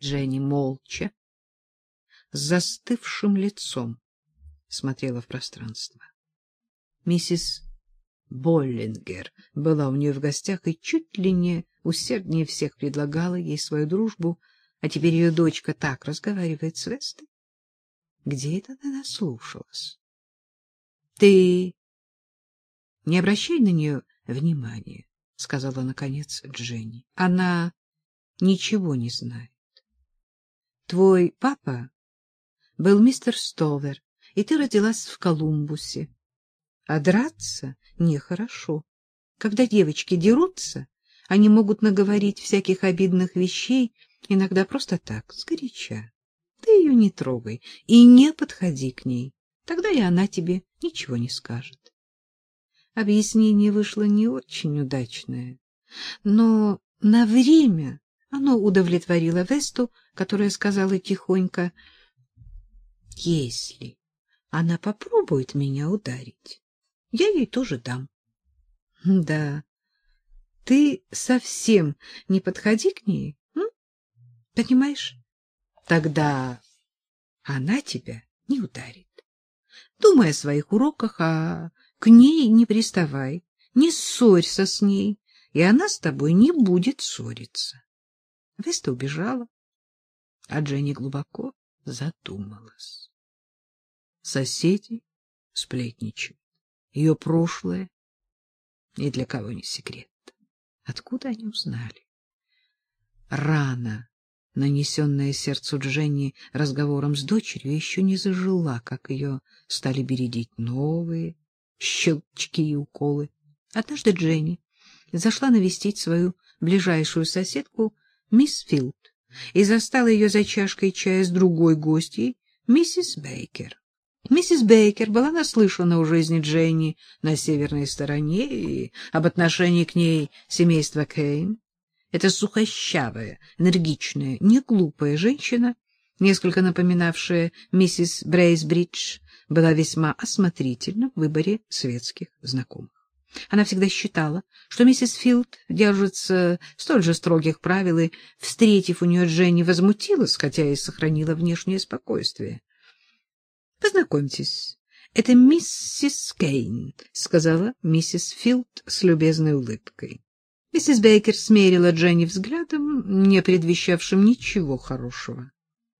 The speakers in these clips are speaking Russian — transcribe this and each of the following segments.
Дженни молча, с застывшим лицом смотрела в пространство. Миссис Боллингер была у нее в гостях и чуть ли не усерднее всех предлагала ей свою дружбу, а теперь ее дочка так разговаривает с Вестой. Где это она наслушалась? — Ты не обращай на нее внимания, — сказала наконец Дженни. — Она ничего не знает. Твой папа был мистер Стовер, и ты родилась в Колумбусе. А драться нехорошо. Когда девочки дерутся, они могут наговорить всяких обидных вещей, иногда просто так, сгоряча. Ты ее не трогай и не подходи к ней, тогда и она тебе ничего не скажет. Объяснение вышло не очень удачное, но на время оно удовлетворило Весту, которая сказала тихонько, «Если она попробует меня ударить, я ей тоже дам». «Да, ты совсем не подходи к ней, м? понимаешь? Тогда она тебя не ударит. Думай о своих уроках, а к ней не приставай, не ссорься с ней, и она с тобой не будет ссориться. Веста убежала, а Дженни глубоко задумалась. Соседи сплетничают. Ее прошлое ни для кого не секрет. Откуда они узнали? Рана, нанесенная сердцу Дженни разговором с дочерью, еще не зажила, как ее стали бередить новые щелчки и уколы. Однажды Дженни зашла навестить свою ближайшую соседку, мисс Филд, и застала ее за чашкой чая с другой гостьей, миссис Бейкер. Миссис Бейкер была наслышана о жизни Дженни на северной стороне и об отношении к ней семейства Кейн. Эта сухощавая, энергичная, неглупая женщина, несколько напоминавшая миссис Брейсбридж, была весьма осмотрительна в выборе светских знакомых. Она всегда считала, что миссис Филд держится столь же строгих правил, и, встретив у нее Дженни, возмутилась, хотя и сохранила внешнее спокойствие. — Познакомьтесь, это миссис Кейн, — сказала миссис Филд с любезной улыбкой. Миссис Бейкер смерила Дженни взглядом, не предвещавшим ничего хорошего.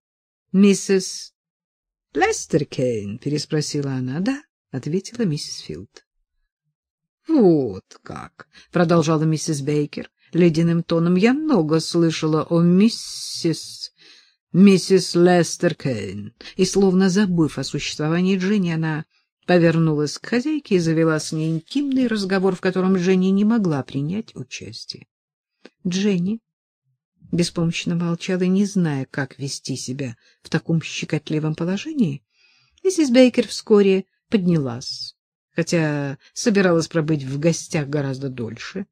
— Миссис — Лестер Кейн? — переспросила она. — Да, — ответила миссис Филд. — Вот как, — продолжала миссис Бейкер ледяным тоном. — Я много слышала о миссис... миссис Лестер Кейн. И, словно забыв о существовании Дженни, она повернулась к хозяйке и завела с ней интимный разговор, в котором Дженни не могла принять участие. Дженни беспомощно молчала, не зная, как вести себя в таком щекотливом положении. Миссис Бейкер вскоре поднялась, хотя собиралась пробыть в гостях гораздо дольше.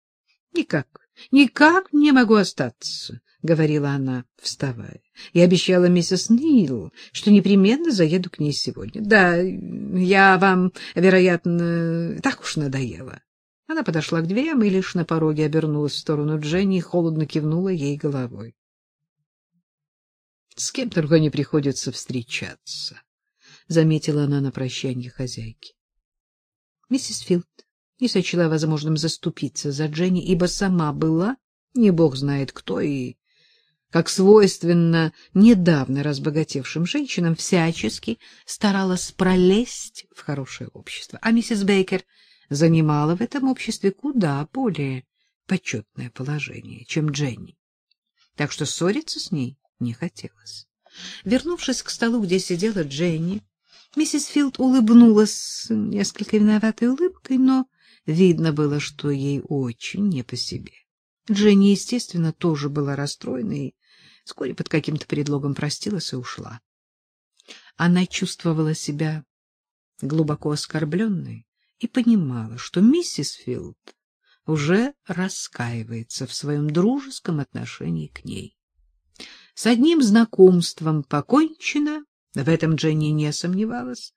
— Никак, никак не могу остаться, — говорила она, вставая. — Я обещала миссис Нил, что непременно заеду к ней сегодня. Да, я вам, вероятно, так уж надоела. Она подошла к дверям и лишь на пороге обернулась в сторону Дженни и холодно кивнула ей головой. — С кем только не приходится встречаться, — заметила она на прощанье хозяйки. Миссис Филд не сочла возможным заступиться за Дженни, ибо сама была, не бог знает кто, и, как свойственно недавно разбогатевшим женщинам, всячески старалась пролезть в хорошее общество. А миссис Бейкер — занимала в этом обществе куда более почетное положение, чем Дженни. Так что ссориться с ней не хотелось. Вернувшись к столу, где сидела Дженни, миссис Филд улыбнулась несколько виноватой улыбкой, но видно было, что ей очень не по себе. Дженни, естественно, тоже была расстроена и вскоре под каким-то предлогом простилась и ушла. Она чувствовала себя глубоко оскорбленной и понимала, что миссис Филд уже раскаивается в своем дружеском отношении к ней. С одним знакомством покончено, в этом Дженни не сомневалась,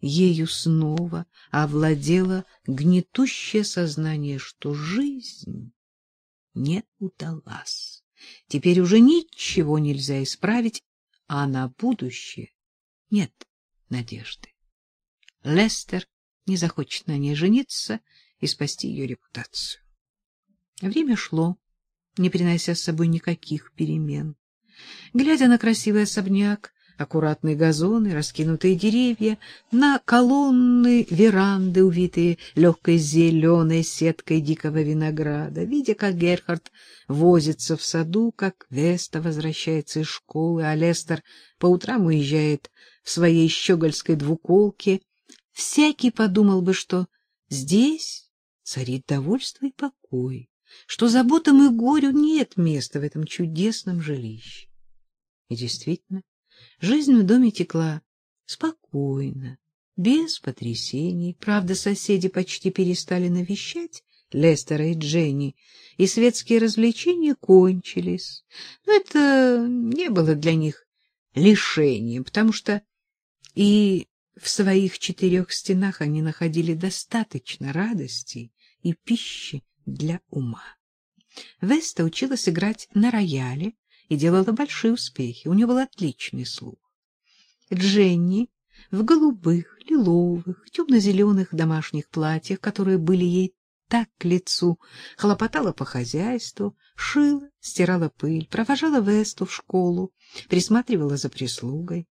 ею снова овладело гнетущее сознание, что жизнь не удалась. Теперь уже ничего нельзя исправить, а на будущее нет надежды. Лестер не захочет на ней жениться и спасти ее репутацию. Время шло, не принося с собой никаких перемен. Глядя на красивый особняк, аккуратные газоны, раскинутые деревья, на колонны веранды, увитые легкой зеленой сеткой дикого винограда, видя, как Герхард возится в саду, как Веста возвращается из школы, а Лестер по утрам уезжает в своей щегольской двуколке, всякий подумал бы, что здесь царит довольство и покой, что заботам и горю нет места в этом чудесном жилище. И действительно, жизнь в доме текла спокойно, без потрясений. Правда, соседи почти перестали навещать Лестера и Дженни, и светские развлечения кончились. Но это не было для них лишением, потому что и в своих четырех стенах они находили достаточно радости и пищи для ума. Веста училась играть на рояле и делала большие успехи. У нее был отличный слух. Дженни в голубых, лиловых, темно-зеленых домашних платьях, которые были ей так к лицу, хлопотала по хозяйству, шила, стирала пыль, провожала Весту в школу, присматривала за прислугой.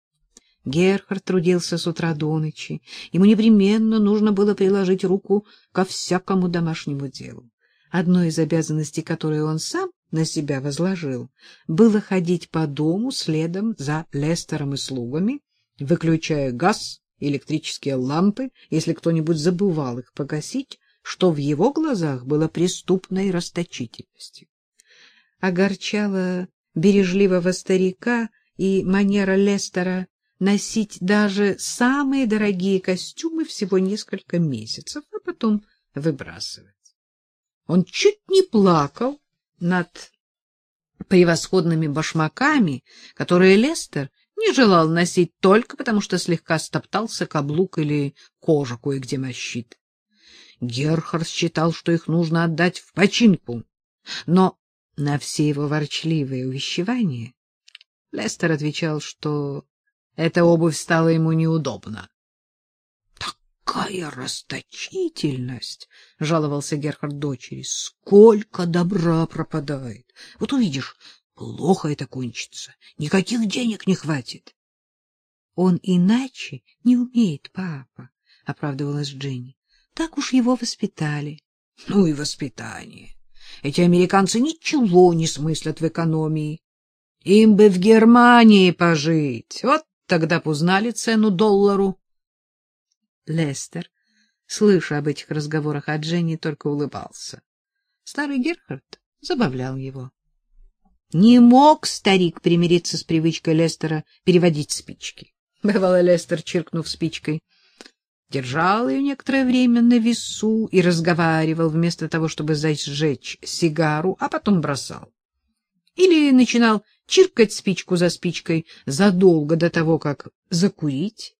Герхард трудился с утра до ночи. Ему непременно нужно было приложить руку ко всякому домашнему делу. Одной из обязанностей, которые он сам на себя возложил, было ходить по дому следом за Лестером и слугами, выключая газ, электрические лампы, если кто-нибудь забывал их погасить, что в его глазах было преступной расточительностью. Огорчала бережливого старика и манера Лестера носить даже самые дорогие костюмы всего несколько месяцев, а потом выбрасывать. Он чуть не плакал над превосходными башмаками, которые Лестер не желал носить только потому, что слегка стоптался каблук или кожа кое-где мощит. Герхард считал, что их нужно отдать в починку, но на все его ворчливые увещевания Лестер отвечал, что эта обувь стала ему неудобна. Какая расточительность, жаловался Герхард дочери. Сколько добра пропадает. Вот увидишь, плохо это кончится. Никаких денег не хватит. Он иначе не умеет, папа, оправдывалась Дженни. Так уж его воспитали. Ну и воспитание. Эти американцы ничего не смыслят в экономии. Им бы в Германии пожить. Вот тогда б узнали цену доллару. Лестер, слыша об этих разговорах от Дженни, только улыбался. Старый Герхард забавлял его. Не мог старик примириться с привычкой Лестера переводить спички. Бывало, Лестер, чиркнув спичкой, держал ее некоторое время на весу и разговаривал вместо того, чтобы зажечь сигару, а потом бросал. Или начинал чиркать спичку за спичкой задолго до того, как закурить.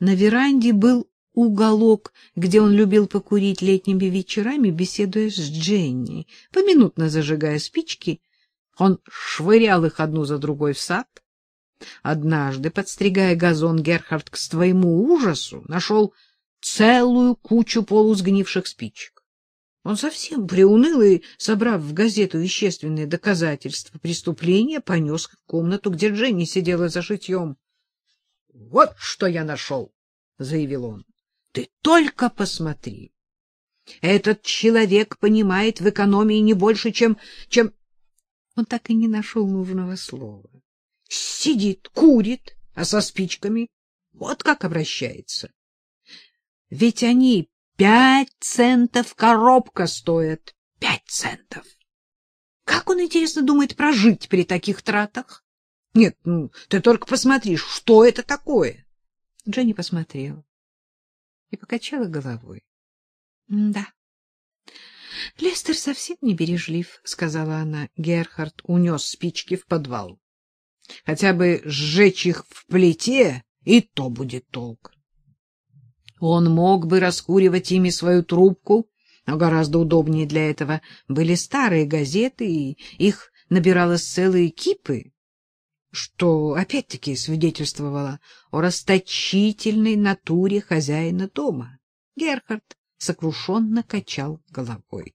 На веранде был уголок, где он любил покурить летними вечерами, беседуя с Дженни. Поминутно зажигая спички, он швырял их одну за другой в сад. Однажды, подстригая газон, Герхард к своему ужасу нашел целую кучу полусгнивших спичек. Он совсем приуныл и, собрав в газету вещественные доказательства преступления, понес в комнату, где Дженни сидела за шитьем. — Вот что я нашел! — заявил он. — Ты только посмотри! Этот человек понимает в экономии не больше, чем... чем... Он так и не нашел нужного слова. Сидит, курит, а со спичками вот как обращается. Ведь они Пять центов коробка стоит. Пять центов. Как он, интересно, думает прожить при таких тратах? Нет, ну, ты только посмотри, что это такое? Дженни посмотрела и покачала головой. — Да. — Лестер совсем не бережлив, — сказала она. Герхард унес спички в подвал. — Хотя бы сжечь их в плите, и то будет толк. Он мог бы раскуривать ими свою трубку, но гораздо удобнее для этого были старые газеты, и их набиралось целые кипы, что опять-таки свидетельствовало о расточительной натуре хозяина дома. Герхард сокрушенно качал головой.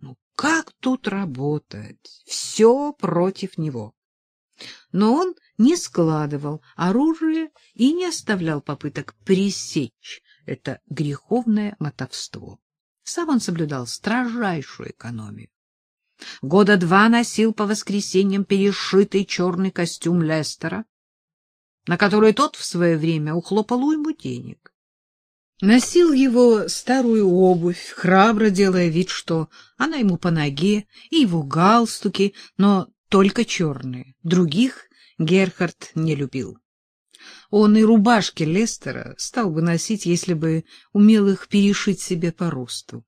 Ну как тут работать? Все против него. Но он не складывал оружие и не оставлял попыток пресечь это греховное мотовство. Сам он соблюдал строжайшую экономию. Года два носил по воскресеньям перешитый черный костюм Лестера, на который тот в свое время ухлопал уйму денег. Носил его старую обувь, храбро делая вид, что она ему по ноге, и его галстуки, но только черные. Других Герхард не любил. Он и рубашки Лестера стал бы носить, если бы умел их перешить себе по росту.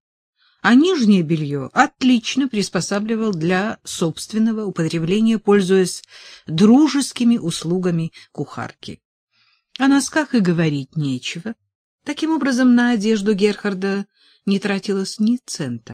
А нижнее белье отлично приспосабливал для собственного употребления, пользуясь дружескими услугами кухарки. О носках и говорить нечего. Таким образом, на одежду Герхарда не тратилось ни цента.